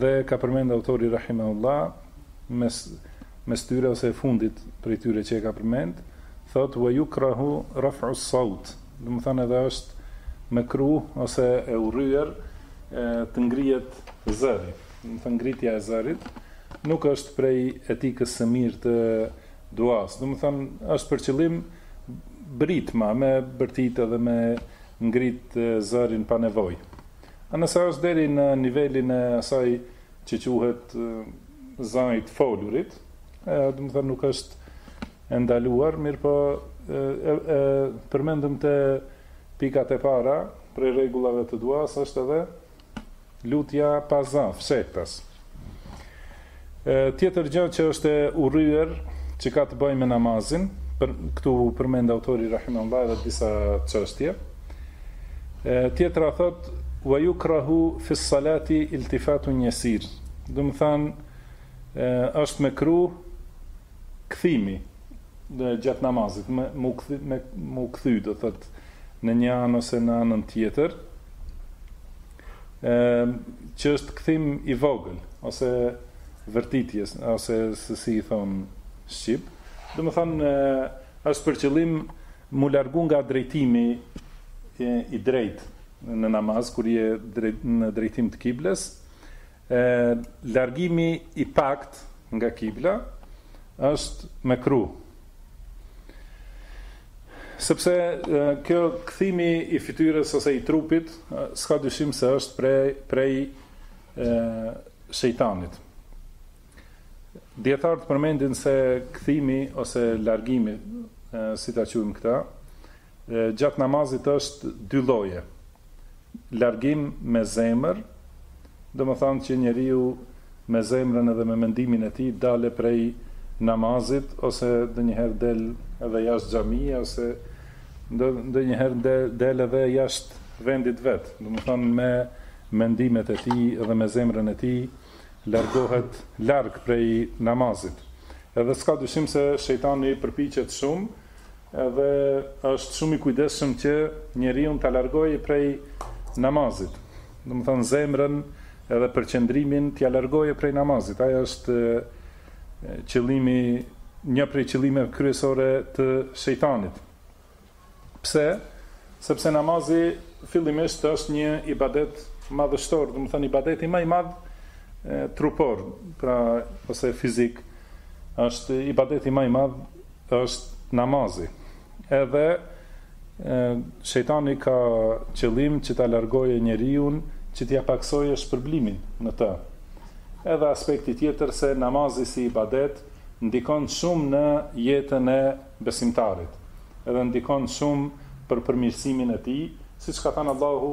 Dhe ka përmend autori rahimahullah mes mes tyre ose e fundit prej tyre që e ka përmend, thotë wa yukrahu raf'u s-sawt, domethënë edhe është mekruh ose e urryer të ngrihet zëri, domethënë ngritja e zërit nuk është prej etikës së mirë të duasë, domethënë është për qëllim britma, me bërtit edhe me ngrit zërin pa nevojë. A nëse është deri në nivelin e asaj që quhet za i të folurit, domethënë nuk është e ndaluar, mirëpo e përmendëm te pikat e para prej rregullave të duasë është edhe lutja pa za, fshehtas. Tjetër gjë që është e urryer që ka të bëjë me namazin, pra këtu përmend autori rahimahullah edhe disa çështje. Tjetra thotë wa yukrahu fi salati iltifatun yasir. Domethënë është mekruh kthimi gjatë namazit me m'u kthy me m'u kthy do thotë në një anë ose në anën tjetër. që është kthim i vogël ose vërtitje ose se si i thonë shqip domethënë është për qëllim m'u largu nga drejtimi i drejtë në namaz kur je drejt, në drejtim të kiblës e, largimi i pakt nga kibla është mekruh Sepse kjo kthimi i fytyrës ose i trupit s'ka dyshim se është prej prej shejtanit. Dijetarët përmendin se kthimi ose largimi, si ta quajmë këtë, Gjatë namazit është dy lloje, largim me zemër, domethënë që njeriu me zemrën edhe me mendimin e tij del prej namazit ose ndonjëherë del edhe jashtë xhamisë ose ndonjëherë del edhe jashtë vendit vet, domethënë me mendimet e tij dhe me zemrën e tij largohet larg prej namazit. Edhe s'ka dyshim se shejtani përpiqet shumë Edhe është shumë i kujdesshëm që njeriun ta largojë prej namazit. Domethënë zemrën edhe përqendrimin t'ia largojë prej namazit. Ai është qëllimi, një prej qëllimeve kryesore të shejtanit. Pse? Sepse namazi fillimisht është një ibadet madhështor, domethënë ibadeti më i madh trupor, pra ose fizik, është ibadeti më i madh është namazi edhe shejtani ka qëllim që ta largoje njeriun që t'ia pakësoje shpërblimin në të edhe aspekti tjetër se namazi si ibadet ndikon shumë në jetën e besimtarit edhe ndikon shumë për përmirësimin e tij siç ka thënë Allahu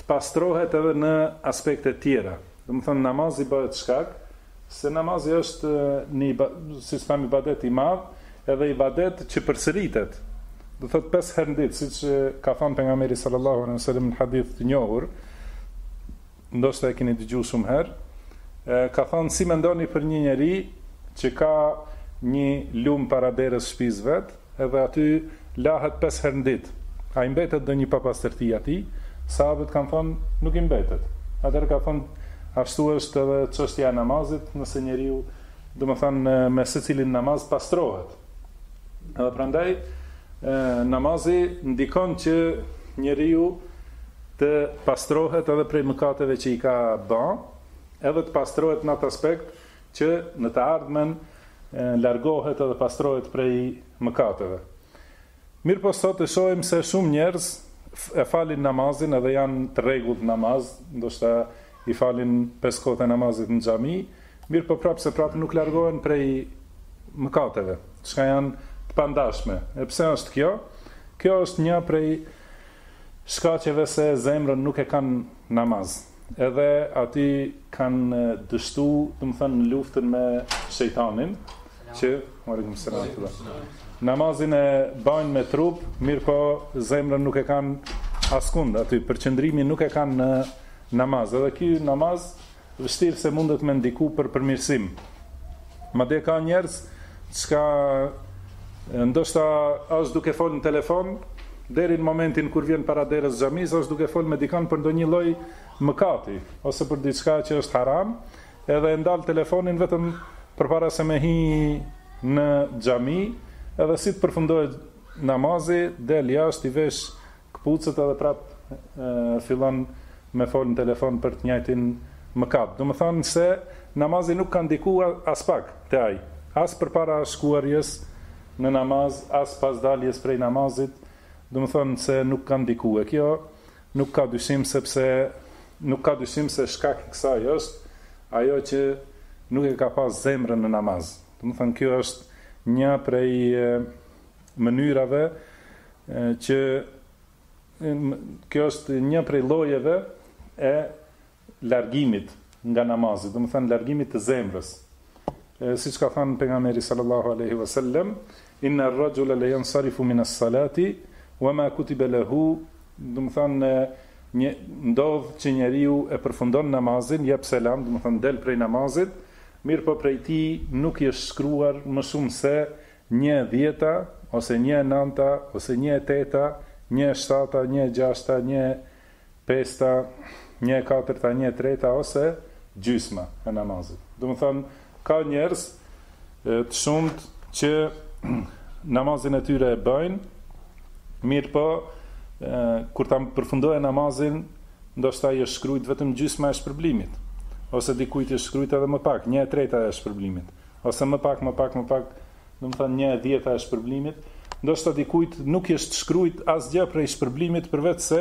Të pastrohet edhe në aspekte tjera. Domethënë namazi bëhet shkak, se namazi është një siç thamë ibadet i madh, edhe ibadet që përsëritet. Do thotë pesë herë në ditë, siç ka thënë pejgamberi sallallahu alaihi wasallam në hadith të njohur, ndoshta e keni dëgjuar shumë herë, ka thënë si mendoni për një njeri që ka një lum para derës shtëpisë vetë, Edhe aty lahet pesë herë n'ditë. A i mbetet ndonjë papastërti atij? Sahabët kanë thënë, Nuk i mbetet. Atëherë ka thënë, Ashtu është edhe çështja e namazit, nëse njeriu, domethënë me secilin namaz pastrohet. Edhe prandaj namazi ndikon që njeriu të pastrohet edhe prej mëkateve që i ka ba, edhe të pastrohet n'atë aspekt Që në të ardhmen largohet edhe pastrohet prej mëkateve. Mirëpo sot e shohim se shumë njerëz e falin namazin edhe janë të rregullt n'namaz, ndoshta i falin pesë kohët e namazit në xhami, mirëpo prapëseprapë nuk largohen prej mëkateve, çka janë të pandashme. E pse është kjo? Kjo është një prej shkaqeve se zemrën nuk e kanë Namaz. Edhe aty kanë dështu, domethënë në luftën me shejtanin, që Alejkum selam. Namazin e bajnë me trup, mirëpo zemrën nuk e kanë askund aty, përqendrimin nuk e kanë në namaz. Edhe ky namaz Vështirë se mundet me ndiku për përmirësim. Madje ka njerëz çka ndoshta është duke fol në telefon deri në momentin kur vjen para derës xhamisë është duke fol me dikon për ndonjë lloj mëkati ose për diçka që është haram, edhe e ndal telefonin vetëm përpara se me hi në xhami, edhe si të përfundohet namazi, del jashtë i vesh Këpucët edhe prap fillon me fol në telefon për të njajtin mëkat. Domethënë se namazi nuk ka ndikuar aspak te ai, as përpara shkuarjes në namaz, as pas daljes prej namazit, domethënë se nuk ka ndiku. E kjo nuk ka dyshim sepse nuk ka dyshim se shkak i kësaj është ajo që nuk e ka pas zemrën në namaz. Domethënë kjo është një prej mënyrave që kjo është një prej llojeve e largimit nga namazi, domethënë largimit të zemrës. Siç ka thënë pejgamberi sallallahu aleyhi vësallem, inne rraxhule le jensarifu mines salati, wa ma kutibe lehu, domethënë një ndodh që njeriu e përfundon namazin, jep selam, domethënë del prej namazit, mirëpo prej tij nuk i është shkruar më shumë se Një e dhjeta, ose një e nënta, ose një e teta, një e shtata, një e gjashta, një e pesta, një e katërta, një e treta, ose gjysma e namazit. Domethënë, ka njerëz të shumtë që namazin e tyre e bëjnë, mirëpo, kur ta përfundojë namazin, ndoshta i është shkrujt vetëm gjysma e shpërblimit, ose dikujt i është shkrujt edhe më pak, një e treta e shpërblimit. Ose më pak, më pak, më pak, domethënë një e dhjeta e shpërblimit. Ndoshta dikujt nuk i është shkrujt asgjë prej shpërblimit përveçse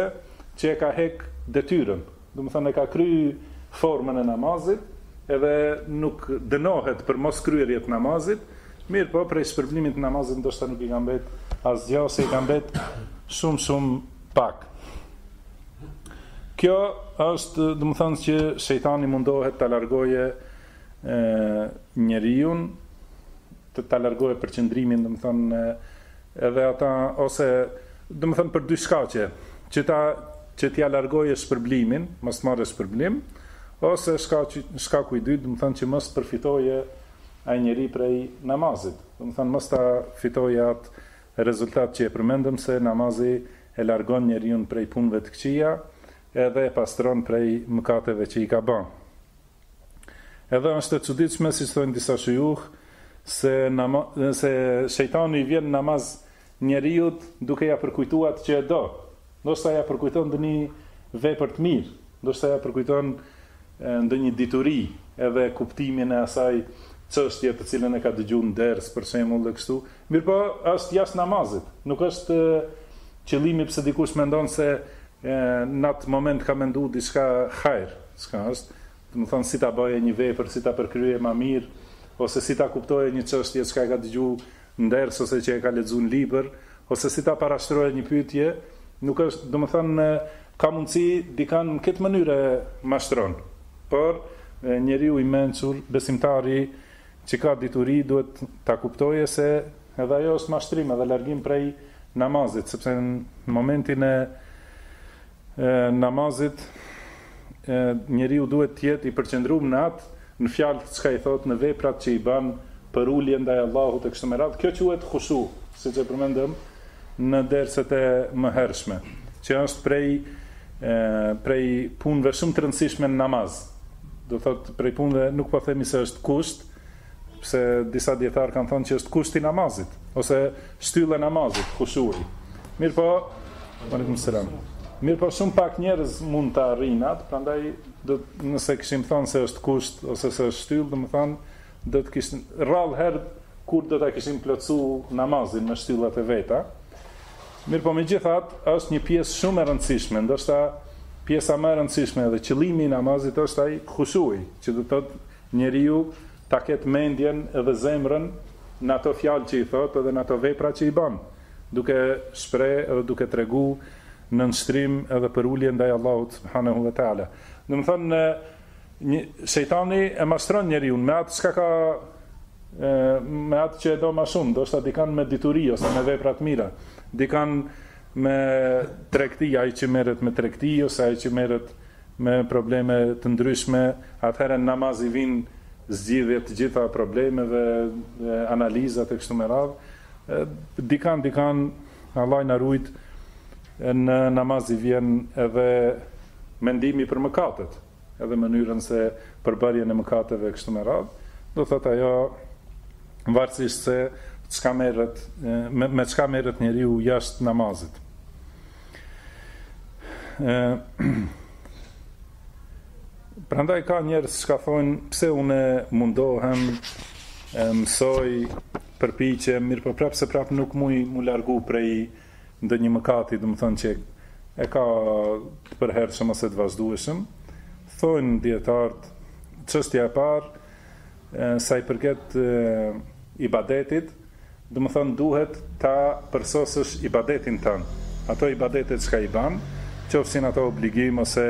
që e ka hek detyrën, domethënë e ka kry formën e namazit edhe nuk dënohet për mos kryerje të namazit, mirëpo prej shpërblimit të namazit ndoshta nuk i ka mbet asgjë ose i ka mbet shumë shumë pak. Kjo është, domethënë që shejtani mundohet ta largoje njeriun, t'ia largojë përqendrimin, domethënë edhe ata ose domethënë për dy shkaqe, që ta që t'ia largojë shpërblimin, mos të marrë shpërblim, ose shkaku shkaku i dytë, domethënë që mos përfitojë ai njeri prej namazit, domethënë mos ta fitojë atë rezultat që e përmendëm se namazi e largon njeriu prej punëve të këqija edhe e pastron prej mëkateve që i ka ba. Edhe është e çuditshme siç thonë disa shujuh se se shejtani i vjen në namaz njeriut duke ia përkujtuar atë që e do. Ndoshta ia përkujton ndonjë vepër të mirë, ndoshta ia përkujton ndonjë dituri edhe kuptimin e asaj çështje të cilën e ka dëgju në ders për shembull dhe kështu, mirëpo është jashtë namazit, nuk është qëllimi pse dikush mendon se në atë moment ka mendu diçka hajr. Çka është, domethënë si ta bëje një vepër, si ta përkryeje ma mirë, ose si ta kuptoje një çështje çka e ka dëgju n'ders ose që e ka lexu në libër, ose si ta parashtroje një pyetje, nuk është, domethënë ka mundësi dikand në këtë mënyrë e mashtron, por njeriu i mençur, besimtari që ka dituri duhet ta kuptoje se edhe ajo është mashtrim edhe largim prej namazit, sepse në momentin e e namazit e njeriu duhet të jetë i përqendrum në atë në fjalët çka i thotë në veprat që i ban përulje ndaj Allahut e kështu me radhë kjo quhet khushu siç e përmendëm në derset e mëhershme që është prej e prej punëve shumë të rëndësishme në namaz do thotë prej punëve nuk po themi se është kusht pse disa dijetarë kanë thonë që është kusht i namazit ose shtyllë e namazit, khushui. Mirëpo, aleikum selam. Mirëpo shumë pak njerëz mund ta arrijnë atë, prandaj do të nëse kishim thënë se është kusht ose se është shtyllë, domethonë do të kishim rrallë herë kur do ta kishim plotsu namazin me shtyllat e veta. Mirëpo megjithatë, është një pjesë shumë e rëndësishme, ndoshta pjesa më e rëndësishme dhe qëllimi i namazit është ai khushui, që do të thotë Njeriu ta ketë mendjen edhe zemrën në ato fjalë që i thotë dhe në ato vepra që i bën, duke shpreh dhe duke tregu nënshtrim dhe përulje ndaj Allahut subhanehu ve teala. Domethënë, një, shejtani e mashtron njeriun me atë çka ka me atë që e do ma shumë, ndoshta dikan me dituri ose me vepra të mira, dikan me tregti, ai që merret me tregti ose ai që merret me probleme të ndryshme atëherë në namaz i vijnë zgjidhjet e të gjitha problemeve dhe analizat e kështu me radhë dikan dikan Allahu na rujt në namaz i vjen edhe mendimi për mëkatet edhe mënyrën se për bërjen e mëkateve kështu me radhë do thotë ajo varësisht se çka merret me çka merret njeriu jashtë namazit Prandaj ka njerëz çka thojnë pse une mundohem, mësoj, përpiqem, mirëpo prapë se prapë nuk muj mu largu prej ndonjë mëkati, domethonë që e ka të përhershëm ose të vazhdueshëm. Thojnë dijetarët, çështja e parë sa i përket ibadetit, Domethonë duhet ta përsosësh ibadetin tënd, ato ibadetet çka i ban, qofshin ato obligim ose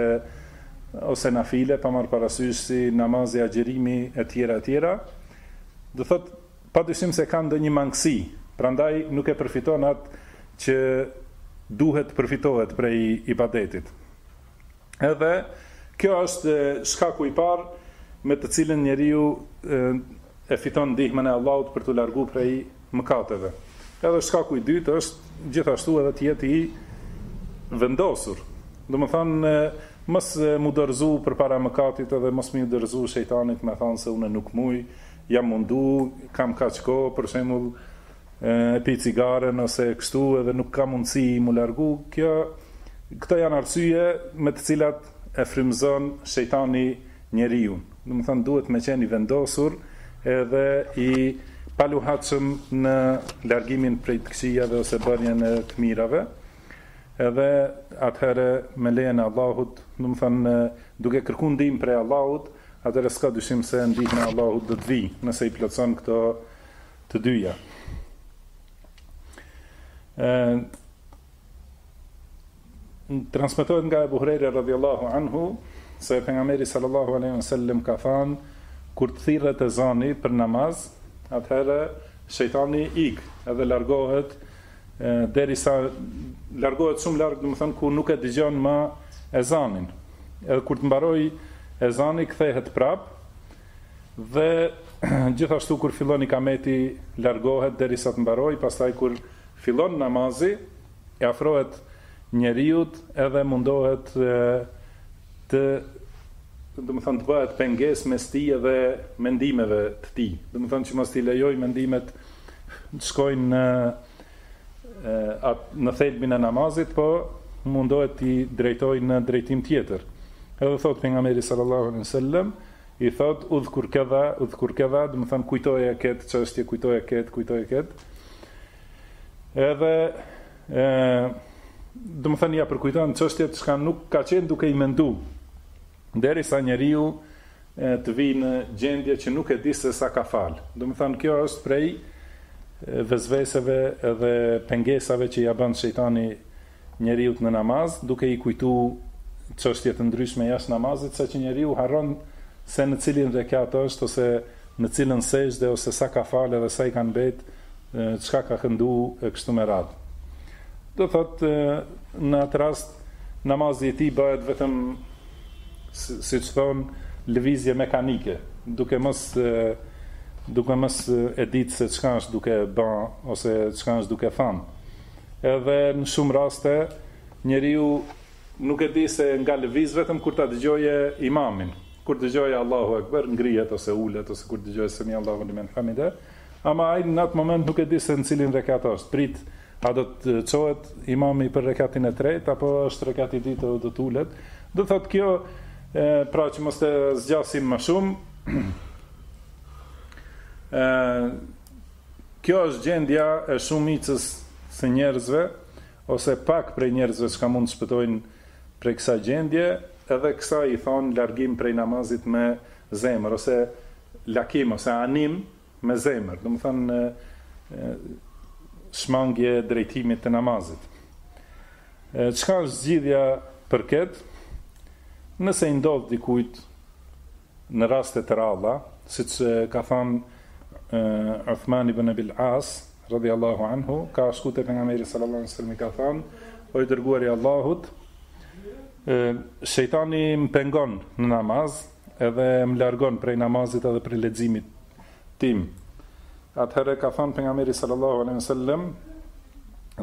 ose nafile, pa marrë parasysh si namazi, agjërimi etj etj. Do thotë pa dyshim se ka ndonjë mangësi, prandaj nuk e përfiton atë që duhet të përfitohet prej ibadetit. Edhe kjo është shkaku i parë me të cilin njeriu e fiton ndihmën e Allahut për t'u largu prej mëkateve. Edhe shkaku i dytë është gjithashtu edhe të jetë i vendosur. Domethonë mos mu dorëzu përpara mëkatit edhe mos m'iu dorëzu shejtanit me thonë se unë nuk muj, jam mundu, kam kaq kohë, për shembull, e pi cigaren ose kështu edhe nuk ka mundësi mu largu, kjo këto janë arsye me të cilat e frymëzon shejtani njeriun. Domethënë duhet me qenë i vendosur edhe i paluhatshëm në largimin prej të këqijave ose bërjen e të mirave. Edhe atëherë me lejen e Allahut, domethënë duke kërkuar ndihmë prej Allahut, atëherë s'ka dyshim se ndihma e Allahut do të vijë, nëse i plotëson këto Të dyja. Transmetohet nga Ebu Hurejra radijallahu anhu, se pejgamberi sallallahu aleyhi wa sallim ka thanë, kur të thirret ezani për namaz, atëherë shejtani ik edhe largohet, derisa largohet shumë larg, domethënë, ku nuk e dëgjon ma ezanin. Edhe kur të mbarojë ezani, kthehet prapë, Dhe gjithashtu kur fillon ikameti largohet derisa të mbarojë, pastaj kur fillon namazi i afrohet njeriut edhe mundohet të domethënë të bëhet pengesë mes tij edhe mendimeve të tij, domethënë që mos t'i lejojë mendimet të shkojnë në atë në thelbin e namazit, po mundohet t'i drejtojë në drejtim tjetër. Edhe thotë pejgamberi sallallahu alaihi sallam, i thotë udhkur kedha, udhkur kedha, domethënë kujtoje këtë çështje, kujtoje këtë, kujtoje këtë. Edhe, e, domethënë ia përkujton çështjet çka nuk ka qenë duke i mendu, Derisa njeriu të vijë në gjendje që nuk e di se sa ka falë. Domethënë kjo është prej vesveseve dhe pengesave që ia bën shejtani njeriut në namaz, duke i kujtu çështje të ndryshme jashtë namazit, saqë njeriu harron se në cilin rekat është ose në cilën sexhde ose sa ka falë dhe sa i kanë mbet çka ka këndu e kështu me radhë do thotë në atë rast namazi i tij bëhet vetëm siç thonë lëvizje mekanike duke mos duke mos e ditë se çka është duke ba ose çka është duke than edhe në shumë raste njeriu Nuk e di se nga lëviz vetëm kur ta dëgjojë imamin, kur dëgjojë Allahu Ekber ngrihet ose ulet ose kur dëgjojë Semi Allahu limen hamide, ama ai në atë moment nuk e di se në cilin rekat është, pret a do të çohet imami për rekatin e tretë apo është rekati i dytë do të ulet. Do thotë kjo e, pra që mos të zgjasim më shumë. e, kjo është gjendja e shumicës së njerëzve Ose pak prej njerëzve çka mund të shpëtojnë prej kësaj gjendje, edhe kësaj i thonë largim prej namazit me zemër, ose lakim ose anim me zemër, domethënë shmangje e drejtimit të namazit. Çka është zgjidhja për këtë? Nëse i ndodh dikujt Në raste të rralla, siç ka thënë Uthman ibn Abil As, radhiyallahu anhu, ka shku te pejgamberi sallallahu alaihi wasallam i ka thënë, o i dërguari i Allahut, shejtani më pengon në namaz, edhe më largon prej namazit edhe prej leximit tim. Atëherë ka thënë pejgamberi sallallahu alaihi wasallam,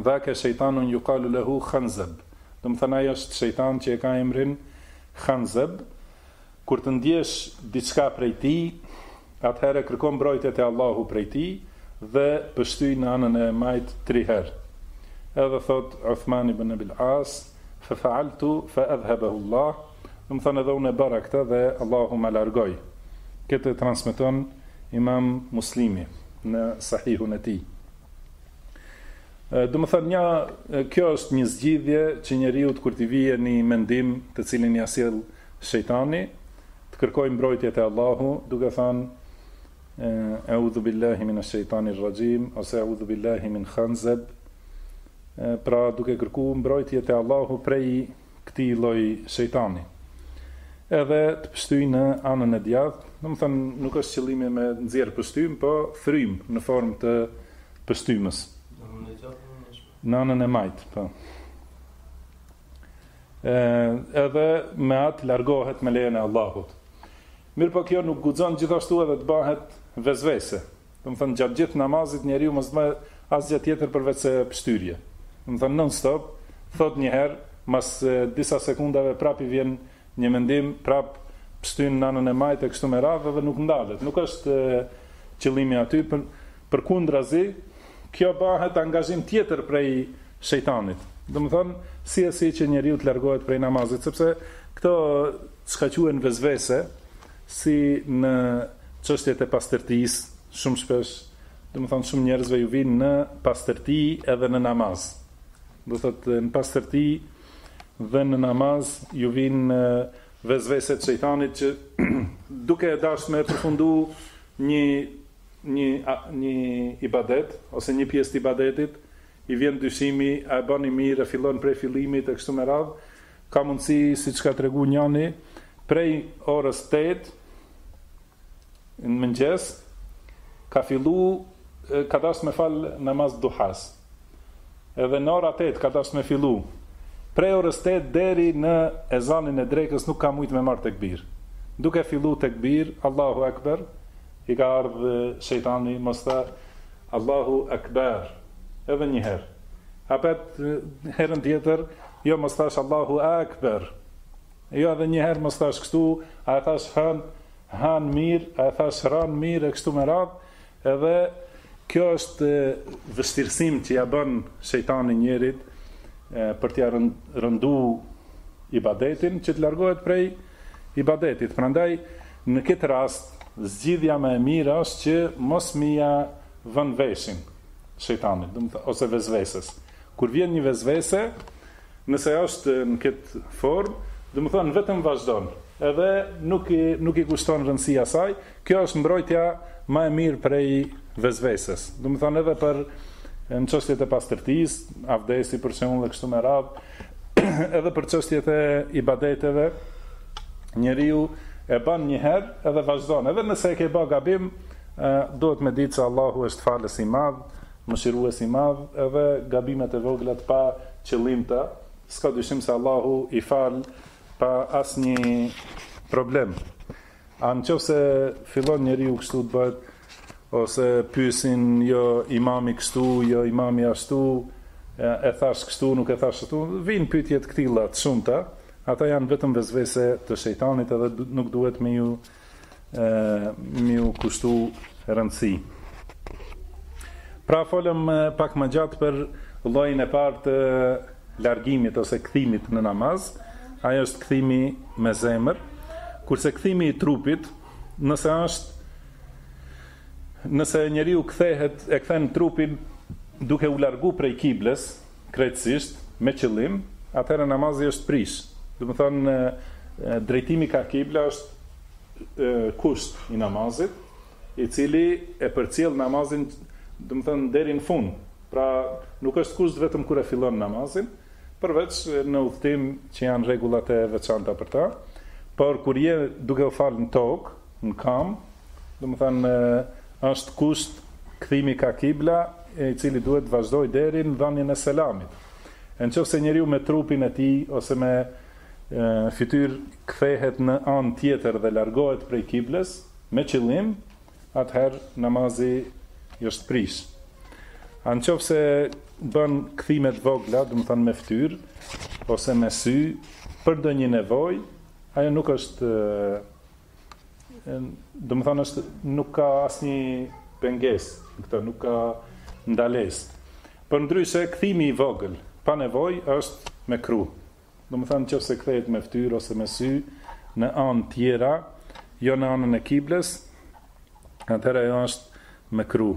dha ke shejtanun yuqalu lahu khanzab. Domethënë ai është shejtan që e ka emrin khanzab. Kur të ndjesh diçka prej Tij, atëherë kërko mbrojtje te Allahu prej Tij dhe pështyj në anën e majtë tri herë. Edhe thotë Uthman ibn Abil As, Fefa'altu fa'adhhabahu Allah, domethënë edhe unë e bëra këtë dhe Allahu ma largoi. Këtë e transmeton Imam Muslimi në Sahihun e tij. Domethënë një kjo është një zgjidhje që njeriu kur t'i vijë një mendim, të cilin ia sjell Shejtani, të kërkojë mbrojtje te Allahu, duke thënë, E'udhubillahi minesh-shejtanir-rrajim ose E'udhubillahi min khanzeb, pra duke kërkuar mbrojtje te Allahu prej këtij lloj shejtani. Edhe të pështyjë në anën e djathtë, domethënë nuk është qëllimi me nxjerrë pështymë, po frymë në formë të pështymës. Në anën e majtë, po. edhe me atë largohet me lejen e Allahut. Mirëpo kjo nuk guxon gjithashtu edhe të bëhet vesvese. Domethënë gjatë gjithë namazit njeriu mos bën asgjë tjetër përveç se pështyrje. Domethënë non stop thotë një herë mas disa sekondave prapë vjen Një mendim prap pështyn n'anën e majtë e kështu me radhë dhe nuk ndalet. Nuk është qëllimi aty, përkundrazi, kjo bëhet angazhim tjetër prej shejtanit. Domethënë, si e si që njeriu të largohet prej namazit, sepse këto çka quhen vesvese, si në çështjet e pastërtisë, shumë shpesh, domethënë shumë njerëzve ju vijnë në pastërti edhe në namaz. Domethënë në pastërti dhe në namaz ju vijnë vesvese të shejtanit që duke e dashtë me e përfundu një një një ibadet ose një pjesë të ibadetit i vjen dyshimi a e bëri mirë e fillon prej fillimit e kështu me radhë ka mundësi siç ka treguar njëri prej orës 8 Në mëngjes ka fillu ka dashtë me fal namaz duhas. Edhe në ora 8 ka dashtë me fillu. Prej orës 8 deri në ezanin e drekës nuk ka mujtë me marrë tekbir. Duke fillu tekbir, Allahu Akbar, i ka ardhë shejtani, mos tha, Allahu Akbar, edhe një herë. Apet herën tjetër, jo mos thash Allahu Akbar, Jo edhe një herë mos thash kështu, a e thash han, hanë mirë, a e thash ranë mirë e kështu me radhë, edhe kjo është vështirësim që ja bën shejtani njërit për t'ja rëndu ibadetin që të largohet prej ibadetit. Prandaj në këtë rast zgjidhja ma e mirë është që mos me ia vën veshin shejtanit, ose vesvesës. Kur vjen një vesvese, nëse është në këtë formë, domethonë vetëm vazhdon, edhe nuk i nuk i kushton rëndësi asaj, kjo është mbrojtja ma e mirë prej vesveses, domethonë edhe për në çështjet e pastërtisë, avdesi për shembull e kështu me radhë, edhe për çështjet e ibadeteve, njeriu e ban një herë edhe vazhdon, edhe nëse e ke ba gabim, duhet me ditë se Allahu është Falës i Madh, Mëshirues i madh edhe gabimet e vogla të paqëllimta, s'ka dyshim se Allahu i fal pa asnjë problem. A në qoftë se fillon njeriu kështu të bëhet ose pyesin jo imami kështu, jo imami ashtu, e thash kështu, nuk e thash ashtu, vijnë pyetje të këtilla të shumta, ata janë vetëm vesvese të shejtanit edhe nuk duhet me ju me ju kushtu rëndësi. Pra folëm pak ma gjatë për llojin e parë të largimit ose kthimit në namaz, ajo është kthimi me zemër, kurse kthimi i trupit, nëse është nëse njeriu kthehet e kthen trupin duke u largu prej kibles, krejtësisht me qëllim, atëherë namazi është prishë. Domethonë drejtimi ka kibla është kusht i namazit, i cili e përcjell namazin, domethonë deri në fund. Pra, nuk është kusht vetëm kur e fillon namazin, përveç në udhëtim që janë rregullat e veçanta për ta, por kur je duke u falë në tokë, në kam, domethënë është kusht kthimi ka kibla i cili duhet të vazhdojë deri në dhënien e selamit. Në qoftë se njeriu me trupin e tij ose me fytyrë kthehet në anë tjetër dhe largohet prej kibles me qëllim, atëherë namazi i është prish. Në qoftë se bën kthime të vogla, domethënë me fytyrë ose me sy për ndonjë nevojë, ajo nuk është Domethonë është nuk ka asnjë pengesë, këtu, nuk ka ndalesë. Përndryshe, kthimi i vogël, pa nevojë, është mekruh. Domethonë qoftë se kthehet me ftyrë ose me sy, në anë tjera, jo në anën e kiblës, atëherë ajo është mekruh.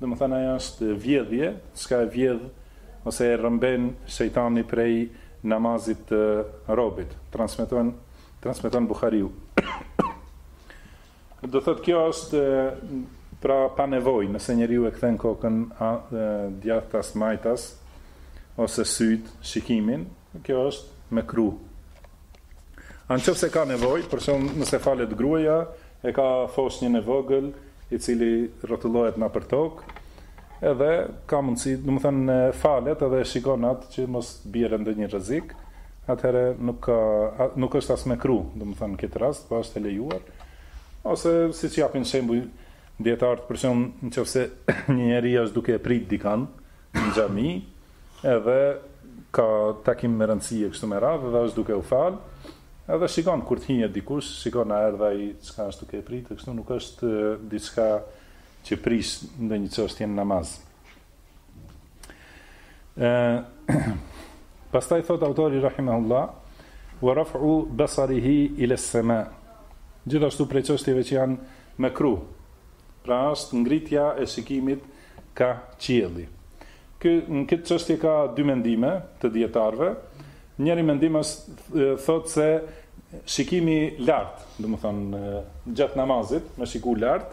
Domethënë ajo është vjedhje, çka e vjedh ose e rrëmben shejtani prej namazit të robit, transmeton transmeton Buhariu. Do thotë kjo është pra pa nevojë, nëse njeriu e kthen kokën djathtas, majtas ose sytë, shikimin, Kjo është mekruh. A në qoftë se ka nevojë, për shembull, nëse falet gruaja, e ka foshnjën e vogël, i cili rrotullohet nëpër tokë, edhe ka mundësi, domethënë falet edhe e shikon atë që mos të bjerë në ndonjë rrezik, atëherë nuk ka, nuk është as mekruh, domethënë në këtë rast, po është e lejuar. Ose siç japin shembuj dijetarët, për shembull, në qoftë se një njeri është duke e prit dikënd në xhami, edhe ka takim me rëndësi e kështu me radhë dhe është duke u falë, edhe shikon kur të hyn dikush, shikon a erdh ai çka është duke e pritë, kjo nuk është diçka që prish ndonjë çështje në namaz. Ë Pastaj thotë autori rahimahullah wa raf'u basarihi ila as-sama. Gjithashtu prej çështjeve që janë mekruh. Pra është ngritja e shikimit kah qielli. Ky në këtë çështje ka dy mendime të dijetarëve. Njëri mendim është thotë se shikimi lart, domethënë gjatë namazit me shiku lart.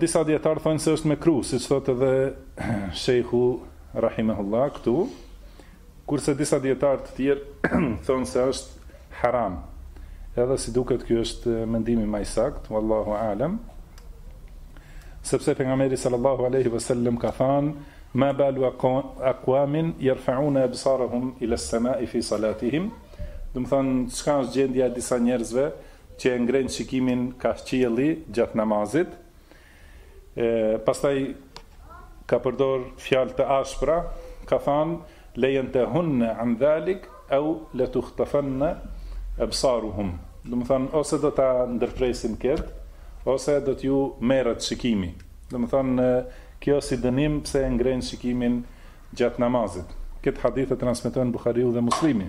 Disa dijetarë thonë se është mekruh, siç thotë edhe Shejhu Rahimehullah këtu. Kurse disa dijetarë të tjerë thonë se është haram. Edhe si duket ky është mendimi ma i saktë, Wallahu a'lem. Sepse Pejgamberi sallallahu alejhi ve sellem ka thënë ma balu aqwamin yarfa'una absarahum ila as-sama'i fi salatihim domethënë çka është gjendja e disa njerëzve që e ngrenë shikimin kah qielli gjatë namazit E pastaj ka përdor fjalë të ashpra, ka thënë lejentehunë an dhalik au letuhtafanna absaruhum. Domethonë ose do ta ndërpresin këtë, ose do t'ju merret shikimi. Domethonë kjo si dënim pse e ngrenë shikimin gjatë namazit. Këtë hadith e transmeton Buhariu dhe Muslimi.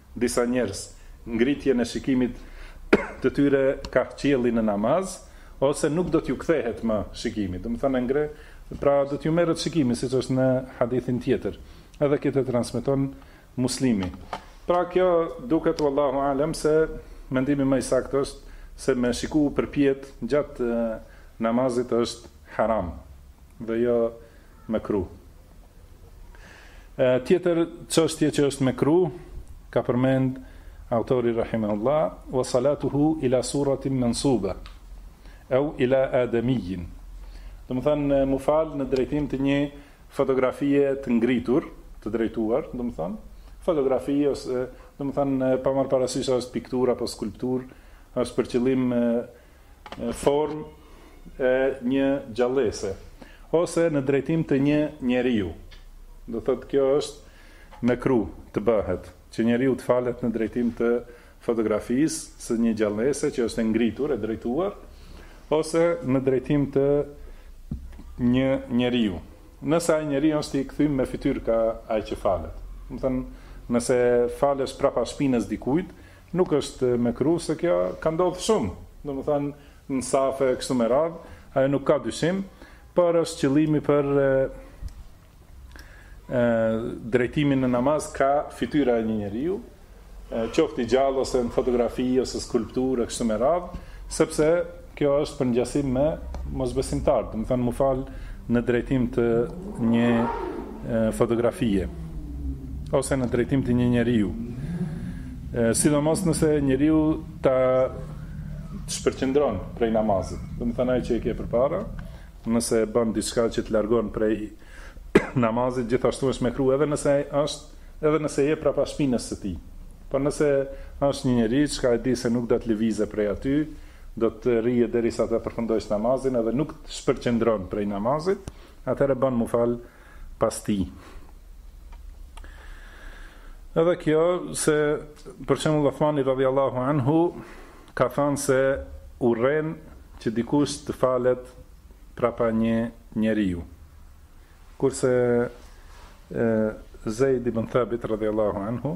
Disa njerëz, ngritjen e shikimit të tyre ka qielli në namaz, ose nuk do t'ju kthehet më shikimi, domethënë e ngre, pra do t'ju merret shikimi, siç është në hadithin tjetër. Edhe këtë e transmeton Muslimi. Pra kjo duket wallahu a'lem se mendimi më i saktë është është se me shiku përpjet gjatë namazit është haram dhe jo mekruh. Tjetër çështje që është mekruh, ka përmend autori rahimehullah, wa salatuhu ila suratin mansuba au ila adamiyyin. Domethënë mu fal në drejtim të një fotografie të ngritur, të drejtuar, domethënë, fotografi ose domethënë pa marr parasysh a është pikturë apo skulpturë, është për qëllim formë e një gjallese ose në drejtim të një njeriu. Do të thotë kjo është mekruh të bëhet, që njeriu të falet në drejtim të fotografisë së një gjallese që është e ngritur e drejtuar ose në drejtim të një njeriu. Nëse ai njeriu është i kthym me fytyrë ka ai që falet. Domethënë, nëse falesh prapa shpinës dikujt, Nuk është mekruh se kjo ka ndodhë shumë, domethënë në safe e kështu me radhë, ajo nuk ka dyshim, por është qëllimi për drejtimin në namaz ka fytyra e një njeriu, qoftë i gjallë ose në fotografi ose skulpturë e kështu me radhë, sepse Kjo është përngjasim me mosbesimtarë, domethënë mu fal në drejtim të një fotografie ose në drejtim të një njeriu. Sidomos nëse njeriu ta të shpërqendron prej namazit. Domethënë ai që e ke përpara, nëse bën diçka që të largon prej namazit, gjithashtu është mekruh edhe nëse ai është edhe nëse je prapa shpinës së tij. Por nëse është një njeri që e di se nuk do të lëvizë prej aty, do të rrijë derisa ta përfundojsh namazin edhe nuk të shpërqendron prej namazit, atëherë bën mu fal pas tij. Edhe kjo se për shembull Uthmani radhiyallahu anhu ka thënë se urren që dikush të falet prapa një njeriu. Kurse e, Zeid ibn Thabit radhiyallahu anhu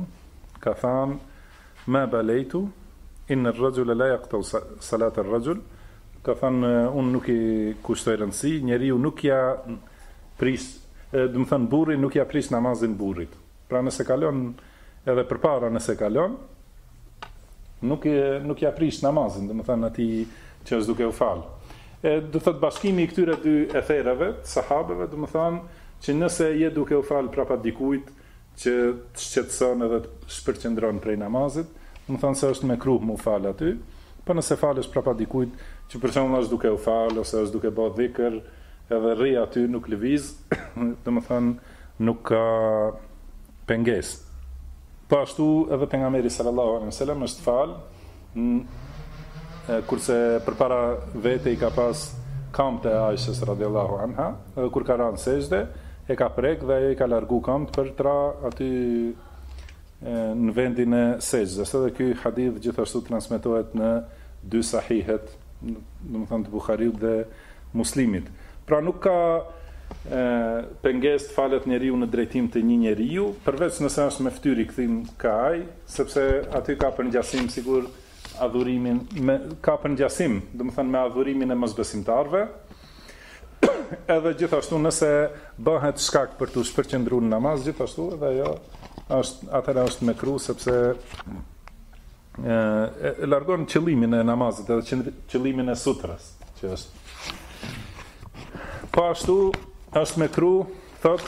ka thënë Ma balejtu in rrajule la jaktau salate rrajul, ka thënë unë nuk i kushtoj rëndësi, njeriu nuk ia prish, domethënë burri nuk ia prish namazin burrit. Pra nëse kalon edhe përpara nëse e kalon, nuk nuk ia prish namazin, domethënë atij që është duke u falë. E do thotë bashkimi i këtyre dy ethereve, sahabeve, domethënë që nëse je duke u falë prapa dikujt, që të shqetëson edhe të shpërqendron prej namazit, domethënë se është mekruh mu falë aty, po nëse falesh prapa dikujt, që për shembull është duke u falë ose është duke ba dhikër, edhe rri aty nuk lëviz, domethënë nuk ka pengesë. Po ashtu edhe pejgamberi sallallahu alejhi ve selem është falë, kurse përpara vete i ka pas kamt e Aishës radhjallahu anha, edhe kur ka ra në sexhde, e ka prek dhe ajo i ka largu kamtë për t'ra aty në vendin e sexhdes. Edhe ky hadith gjithashtu transmetohet në dy sahihet, domethënë të Buhariut dhe Muslimit. Pra nuk ka pengesë të falet njeriu në drejtim të një njeriu, përveç nëse është me fytyrë i kthym ka ai, Sepse aty ka përngjasim sikur adhurimin me ka përngjasim, domethënë me adhurimin e mosbesimtarëve, edhe gjithashtu nëse bëhet shkak për t'u shpërqendruar në namaz, gjithashtu edhe ajo është atëherë është mekruh sepse e, e largon qëllimin e namazit edhe qëllimin e sutrës që është po ashtu është mekruh thotë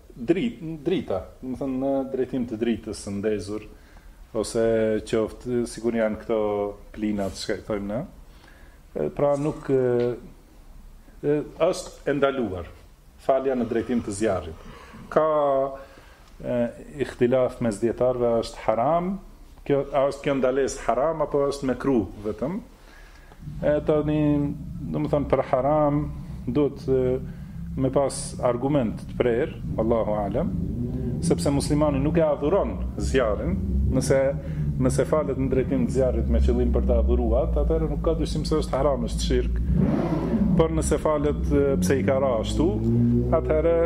drita, domethënë në drejtim të dritës së ndezur ose qoftë sikur janë këto plinat çka i thojmë ne. Pra nuk është e ndaluar falja në drejtim të zjarrit. Ka ihtilaf mes dijetarëve është haram, a është kjo ndalesë haram apo është mekruh vetëm, E tani, domethënë, për haram, duhet me pas argument të prerë, Allahu Alem, sepse muslimani nuk e adhuron zjarrin, nëse, nëse falet në drejtim të zjarrit me qëllim për ta adhuru atë, atëherë nuk ka dyshim se është haram, është shirk, por nëse falet pse i ka ra ashtu, atëherë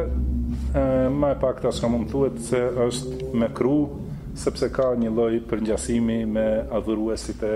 ma e pakta çka mund thuhet se është mekruh, sepse ka një lloj përngjasimi me adhuruesit e